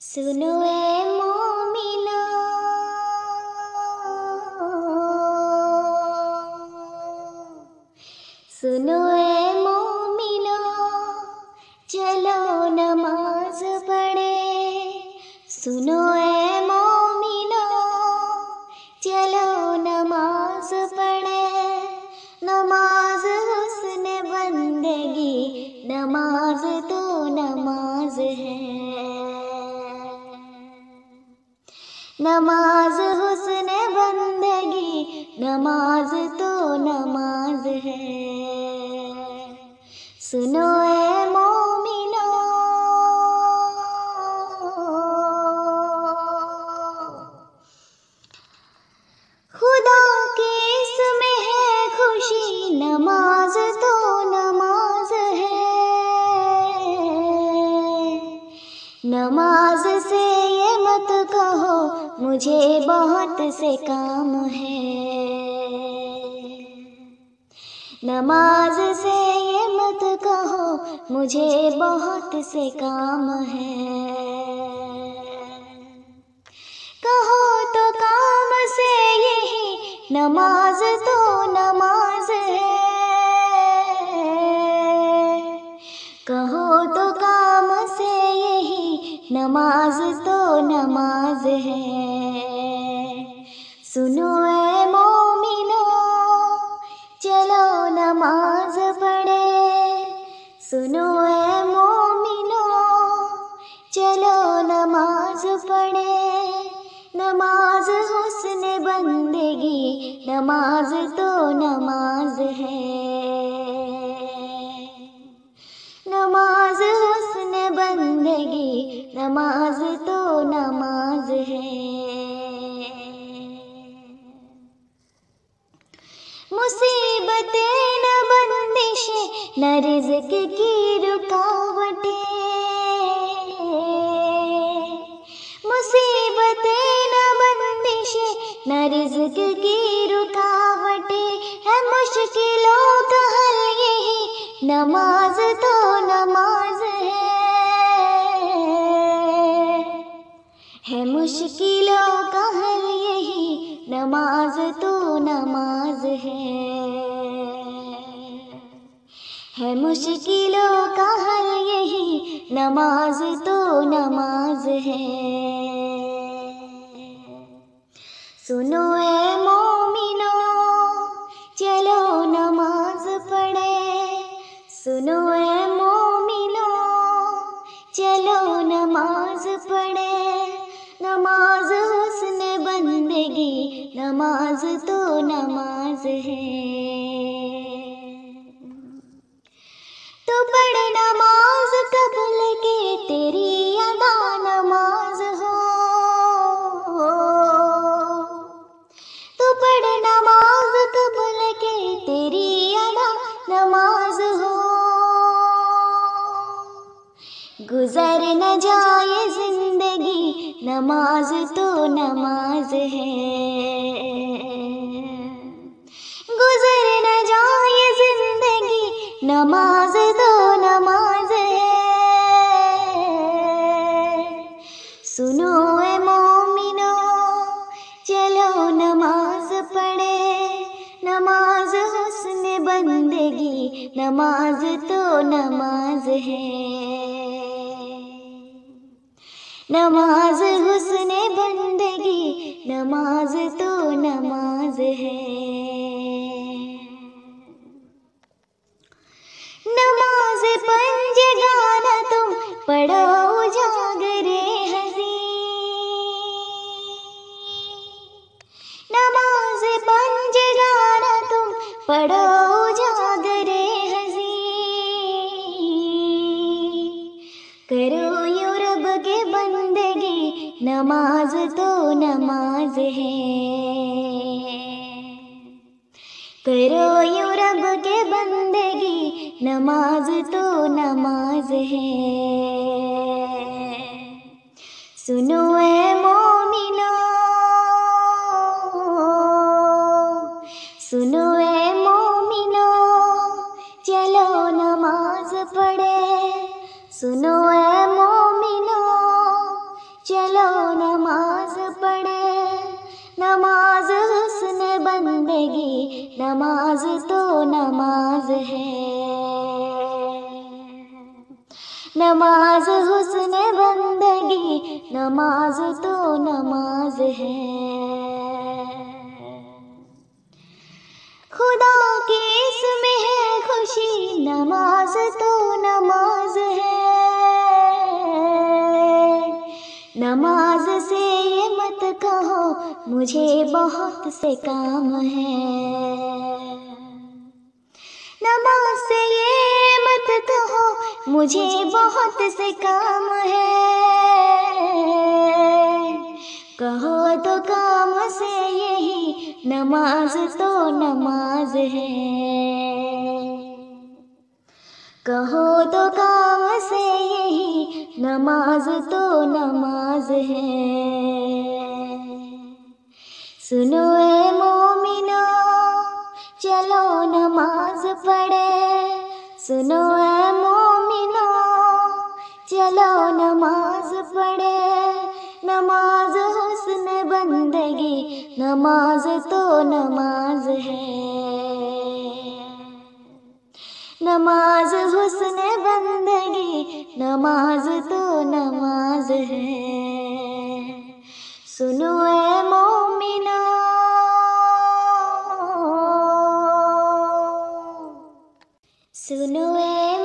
सुनो ए मोमिनो। सुनो ए मोमिनो, चलो नमाज़ पढ़े। सुनो ए मोमिनो, चलो नमाज़ पढ़े। नमाज़ हुस्न बंदगी, नमाज़ तो नमाज़ है। नमाज़ हुसन बंदगी नमाज़ तो नमाज़ है। सुनो मुझे बहुत से काम है। नमाज़ से ये मत कहो, मुझे बहुत से काम है। कहो तो काम से यही, नमाज़ तो नमाज़ है। कहो तो काम से यही, नमाज़ तो नमाज़ है। सुनो ए मोमिनो, चलो नमाज़ पढ़े। सुनो ए मोमिनो, चलो नमाज़ पढ़े। नमाज़ हुस्न बंदगी, नमाज़ तो नमाज़ मुसीबतें न बंदिशें, न रिज़्क की रुकावटें। मुसीबतें न बंदिशें, न रिज़्क की रुकावटें। है मुश्किलों का हल यही, नमाज़ तो नमाज़ है। है मुश्किलों का हल नमाज़ तो नमाज़ है। है मुश्किलों का हल यही, नमाज़ तो नमाज़ है। सुनो ए मोमिनो, चलो नमाज़ पढ़े। सुनो ए मोमिनो, चलो नमाज़ पढ़े। बंदगी नमाज़ तो नमाज़ है। गुजर न जाए ज़िंदगी, नमाज़ तो नमाज़ है। सुनो ए मोमिनो, चलो नमाज़ पढ़े। नमाज़ हुस्न बंदगी, नमाज़ तो नमाज़ है। नमाज़ हुस्न बंदगी नमाज़ तो नमाज़ है। नमाज़ पंज गाना तुम पढ़ो करो यूँ रब के बंदगी, नमाज़ तो नमाज़ है। सुनो ए मोमिनो, सुनो ए मोमिनो, चलो नमाज़ पढ़े। सुनो ए मोमिनो, चलो नमाज़ पढ़े। नमाज़ बंदगी, नमाज़ तो नमाज़ है। नमाज़ हुस्न बंदगी, नमाज़ तो नमाज़ है। खुदा की इसमें है खुशी, नमाज़ तो नमाज़ है। नमाज़ मुझे बहुत से काम है। नमाज़ से ये मत कहो मुझे बहुत से काम है। कहो तो काम से यही नमाज़ तो नमाज़ है। कहो तो काम से यही नमाज़ तो नमाज़ है। सुनो ए मोमिनो, चलो नमाज़ पढ़े। सुनो ए मोमिनो, चलो नमाज़ पढ़े। नमाज़ हुस्न बंदगी, नमाज़ तो नमाज़ है। नमाज़ हुस्न बंदगी, नमाज़ तो नमाज़ है। सुनो